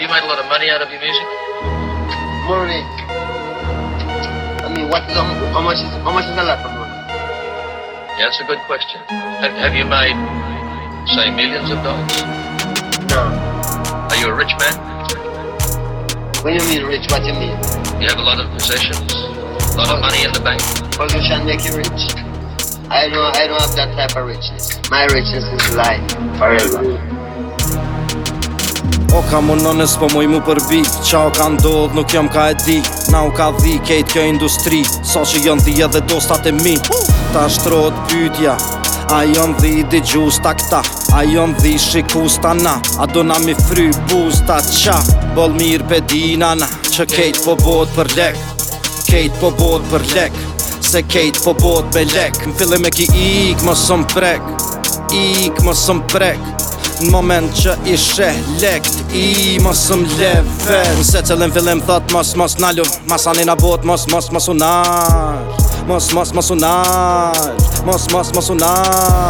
You made a lot of money out of your music. Money. I mean, what? Is, how much is how much is a lot of money? Yeah, that's a good question. Have, have you made, say, millions of dollars? No. Are you a rich man? When you mean rich, what do you mean? You have a lot of possessions, a lot of money in the bank. Pollution make you rich. I don't, I don't have that type of richness. My richness is life forever. O ka më në nësë po për mu i mu Qa o ka ndodh nuk jëm ka e di Na u ka dhi kejt kjo industri So që jën dhja dhe dostat e mi Ta shtrot pytja A jën dhji di gjus ta këta A jën dhji shikus ta na A do na mi fry buz ta qa Bol mir pe dina na Që kejt po bot për lek Kejt po bot për lek Se kejt po bot me lek Më fillim e ki ik më sëm prek Ik më sëm prek në moment që ishe lekt i mos më leve se të lëm fillim thot mos mos na lu mos ani na bot mos mos mos u mos mos mos u mos mos mos u na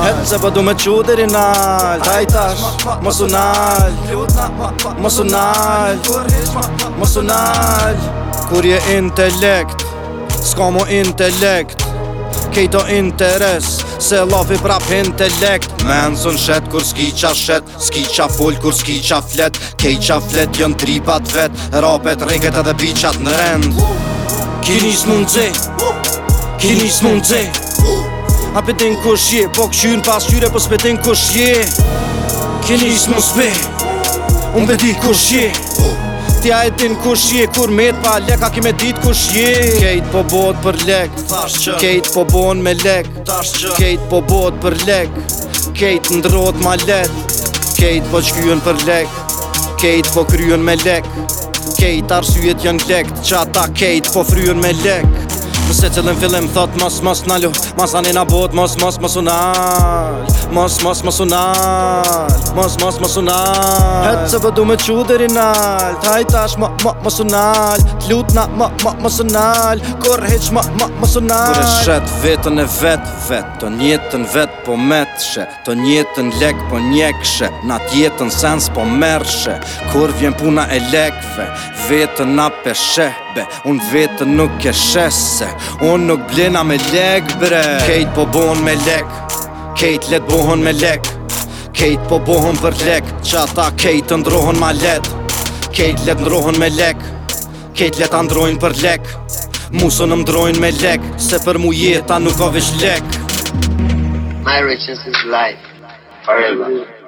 hetë se po du me qu deri na haj tash mos u mos u mos u kur je intelekt s'ka intelekt kejto interes Se lofi prap intelekt Menzën shet kur s'ki qa shet S'ki qa full kur s'ki qa flet Kej qa flet jën tripat vet Rapet, reket edhe bichat në rend Kini s'mun t'ze Kini s'mun A pëtën kush je Po këshyn pas qyre po s'pëtën kush je Kini s'mun s'pe Unë pëti kush je Vetja e din kush je Kur me pa lek A ki me dit kush je Kejt po bot për lek Kejt po bon me lek Kejt po bot për lek Kejt ndrot ma let Kejt po qkyen për lek Kejt po kryen me lek Kejt arsyet jen lekt Qata kejt po fryen me lek Mëse qëllim fillim thot mos mos nalu Mas anina bot mos mos mos unal Mos mos mos unal Mos mos mos unal Hëtë se vë du me qu dhe nal Taj tash ma ma mos unal T'lut na ma ma mos unal Kor heq ma ma mos unal Kur e shet vetën e vet vet Të njetën vet po metëshe Të njetën lek po njekëshe Na tjetën sens po mershe Kur vjen puna e lekve Vetën na peshe Be, un vetë nuk e shese Un nuk blena me lek bre Kejt po bon me lek Kejt let buhon me lek Kejt po buhon për lek Që ata kejt të ndrohën ma let Kejt let ndrohën me lek Kejt let androjn për lek Musën në mdrojn me lek Se për mu jeta nuk ka vish lek My riches is life Forever